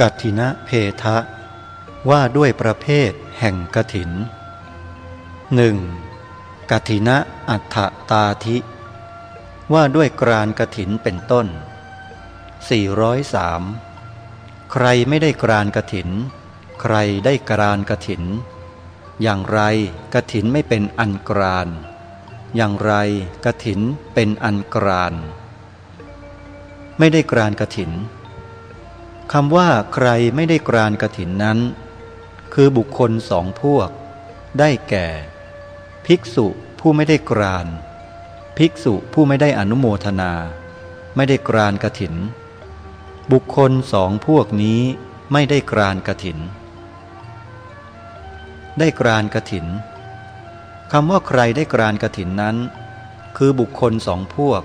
กัตินะเพทะ ว่าด้วยประเภทแห่งกถินหนึ่งกัตินะอัฏฐตาธิ ว่าด้วยกรานกถินเป็นต้น 403 ใครไม่ได้กรานกถิน ใครได้กรานกถิน อย่างไรกถินไม่เป็นอันกราน อย่างไรกถินเป็นอันกราน ไม่ได้กรานกถิน คำว่าใครไม่ได้กรานกระถินนั้น คือบุคคลสองพวก ได้แก่ ภิกษุผู้ไม่ได้กราน ภิกษุผู้ไม่ได้อนุโมทนา ไม่ได้กรานกระถิน บุคคลสองพวกนี้ไม่ได้กรานกระถิน ได้กรานกระถินคำว่าใครได้กรานกระถินนั้น คือบุคคลสองพวก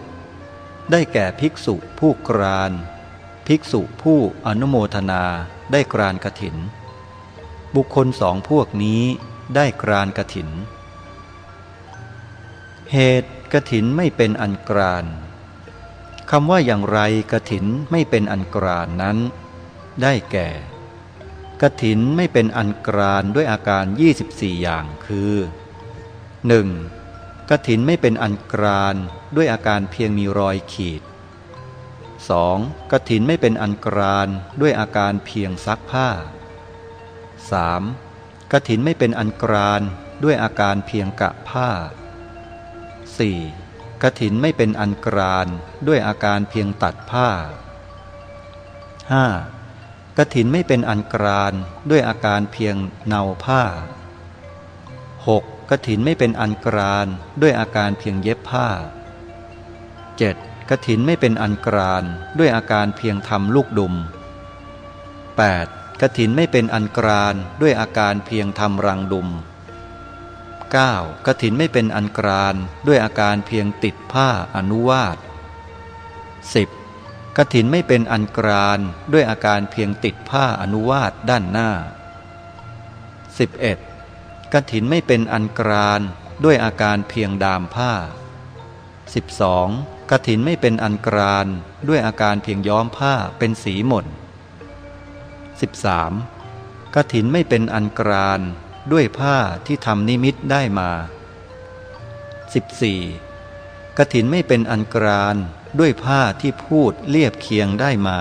ได้แก่ภิกษุผู้กราน ภิกษุผู้อนุโมทนาได้กรานกระถิน บุคคลสองพวกนี้ได้กรานกระถิน เหตุกระถินไม่เป็นอันกรานคำว่าอย่างไรกระถินไม่เป็นอันกรานนั้น ได้แก่กระถินไม่เป็นอันกรานด้วยอาการ 24 อย่างคือ 1. กระถินไม่เป็นอันกรานด้วยอาการเพียงมีรอยขีด 2. กระถินไม่เป็นอันกรานด้วยอาการเพียงซักผ้า 3. กระถินไม่เป็นอันกรานด้วยอาการเพียงกะผ้า 4. กระถินไม่เป็นอันกรานด้วยอาการเพียงตัดผ้า 5. กระถินไม่เป็นอันกรานด้วยอาการเพียงเนาผ้า 6. กระถินไม่เป็นอันกรานด้วยอาการเพียงเย็บผ้า 7. กถินไม่เป็นอันกรานด้วยอาการเพียงทำลูกดุม 8. กถินไม่เป็นอันกรานด้วยอาการเพียงทำรังดุม 9. กถินไม่เป็นอันกรานด้วยอาการเพียงติดผ้าอนุวาส 10. กถินไม่เป็นอันกรานด้วยอาการเพียงติดผ้าอนุวาสด้านหน้า 11. กถินไม่เป็นอันกรานด้วยอาการเพียงดามผ้า 12. กถินไม่เป็นอันกรานด้วยอาการเพียงย้อมผ้าเป็นสีหม่น 13. กถินไม่เป็นอันกรานด้วยผ้าที่ทำนิมิตได้มา 14. กถินไม่เป็นอันกรานด้วยผ้าที่พูดเรียบเคียงได้มา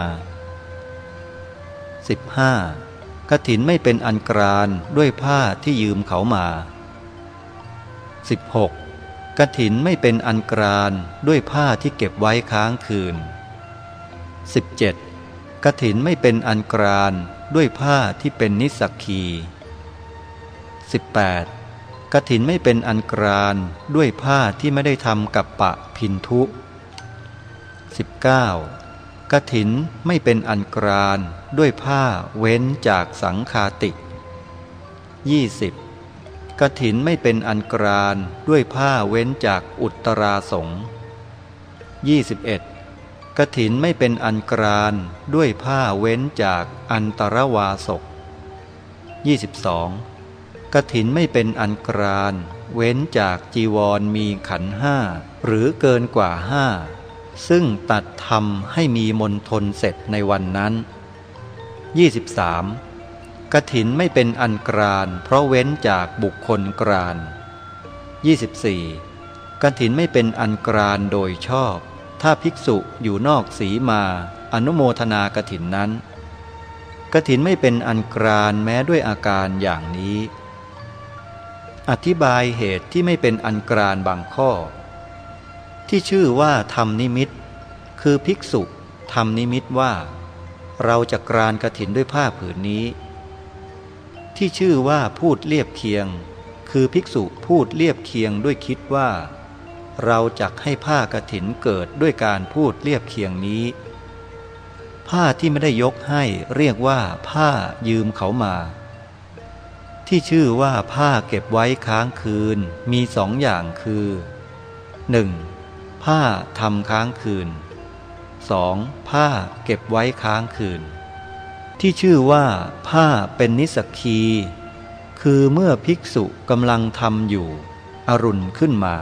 15. กถินไม่เป็นอันกรานด้วยผ้าที่ยืมเขามา 16. กถินไม่เป็นอันกรานด้วยผ้าที่เก็บไว้ค้างคืน 17. กถินไม่เป็นอันกรานด้วยผ้าที่เป็นนิสักคี 18. กถินไม่เป็นอันกรานด้วยผ้าที่ไม่ได้ทำกับปะพินทุ 19. กถินไม่เป็นอันกรานด้วยผ้าเว้นจากสังคาติ 20. กถินไม่เป็นอันกรานด้วยผ้าเว้นจากอุตราสงฆ์ 21. กถินไม่เป็นอันกรานด้วยผ้าเว้นจากอันตรวาสก 22. กถินไม่เป็นอันกรานเว้นจากจีวรมีขันห้าหรือเกินกว่าห้าซึ่งตัดทำให้มีมนทนเสร็จในวันนั้น 23. กถินไม่เป็นอันกราน เพราะเว้นจากบุคคลกราน 24. กถินไม่เป็นอันกรานโดยชอบ ถ้าภิกษุอยู่นอกสีมาอนุโมทนากถินนั้น กถินไม่เป็นอันกรานแม้ด้วยอาการอย่างนี้ อธิบายเหตุที่ไม่เป็นอันกรานบางข้อ ที่ชื่อว่าทำนิมิต คือภิกษุทำนิมิตว่า เราจะกรานกถินด้วยผ้าผืนนี้ ที่ชื่อว่าพูดเรียบเคียง คือภิกษุพูดเรียบเคียงด้วยคิดว่า เราจะให้ผ้ากระถินเกิดด้วยการพูดเรียบเคียงนี้ ผ้าที่ไม่ได้ยกให้เรียกว่าผ้ายืมเขามา ที่ชื่อว่าผ้าเก็บไว้ค้างคืนมีสองอย่างคือ 1. ผ้าทำค้างคืน 2. ผ้าเก็บไว้ค้างคืน ที่ชื่อว่าผ้าเป็นนิสกี คือเมื่อภิกษุกำลังทำอยู่ อรุณขึ้นมา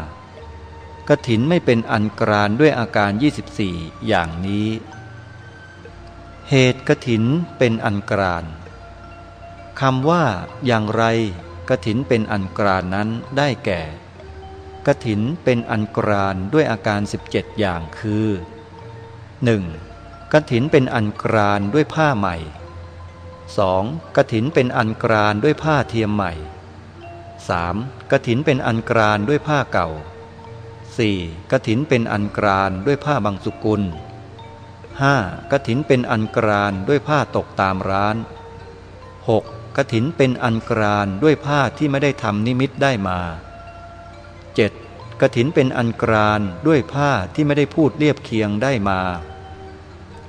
กถินไม่เป็นอันกรานด้วยอาการ 24 อย่างนี้ เหตุกถินเป็นอันกรานคำว่าอย่างไรกถินเป็นอันกรานนั้นได้แก่กถินเป็นอันกรานด้วยอาการ 17 อย่างคือ 1. กถินเป็นอันกรานด้วยผ้าใหม่ 2. กระถินเป็นอันกรานด้วยผ้าเทียมใหม่ 3. กระถินเป็นอันกรานด้วยผ้าเก่า 4. กระถินเป็นอันกรานด้วยผ้าบางสุกุล 5. กระถินเป็นอันกรานด้วยผ้าตกตามร้าน 6. กระถินเป็นอันกรานด้วยผ้าที่ไม่ได้ทำนิมิตได้มา 7. กระถินเป็นอันกรานด้วยผ้าที่ไม่ได้พูดเรียบเคียงได้มา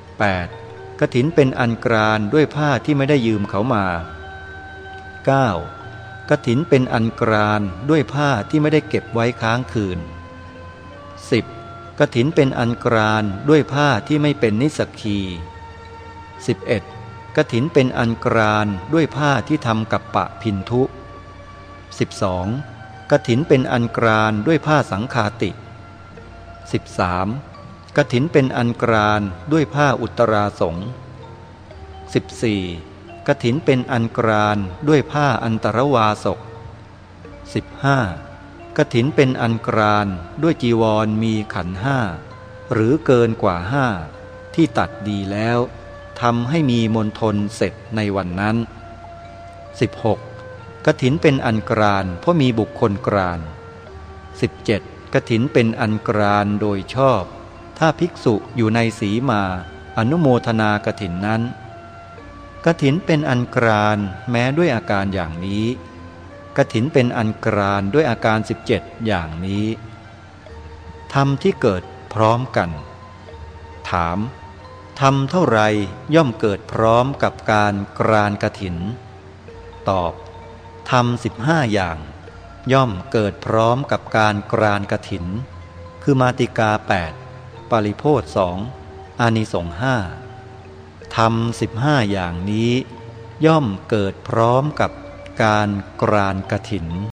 8. กถินเป็นอันกรานด้วยผ้าที่ไม่ได้ยืมเขามา 9. กถินเป็นอันกรานด้วยผ้าที่ไม่ได้เก็บไว้ค้างคืน 10. กถินเป็นอันกรานด้วยผ้าที่ไม่เป็นนิสกี 11. กถินเป็นอันกรานด้วยผ้าที่ทำกับปะพินทุ 12. กถินเป็นอันกรานด้วยผ้าสังคาติ 13. กถินเป็นอันกรานด้วยผ้าอุตราสง 14. กถินเป็นอันกรานด้วยผ้าอันตรวาสก 15. กถินเป็นอันกรานด้วยจีวรมีขันห้าหรือเกินกว่าห้าที่ตัดดีแล้วทำให้มีมนทนเสร็จในวันนั้น 16. กถินเป็นอันกรานเพราะมีบุคคลกราน 17. กถินเป็นอันกรานโดยชอบ ถ้าภิกษุอยู่ในสีมา อนุโมทนากถินนั้นกถินเป็นอันกรานแม้ด้วยอาการอย่างนี้กถินเป็นอันกรานด้วยอาการ 17 อย่างนี้ทำที่เกิดพร้อมกัน ถามทำเท่าไรย่อมเกิดพร้อมกับการกรานกถิน ตอบทำสิบห้าอย่าง ย่อมเกิดพร้อมกับการกรานกระถิน คือมาติกา8 ปริโพธสองอานิสงห้าทำสิบห้าอย่างนี้ ย่อมเกิดพร้อมกับการกรานกระถิน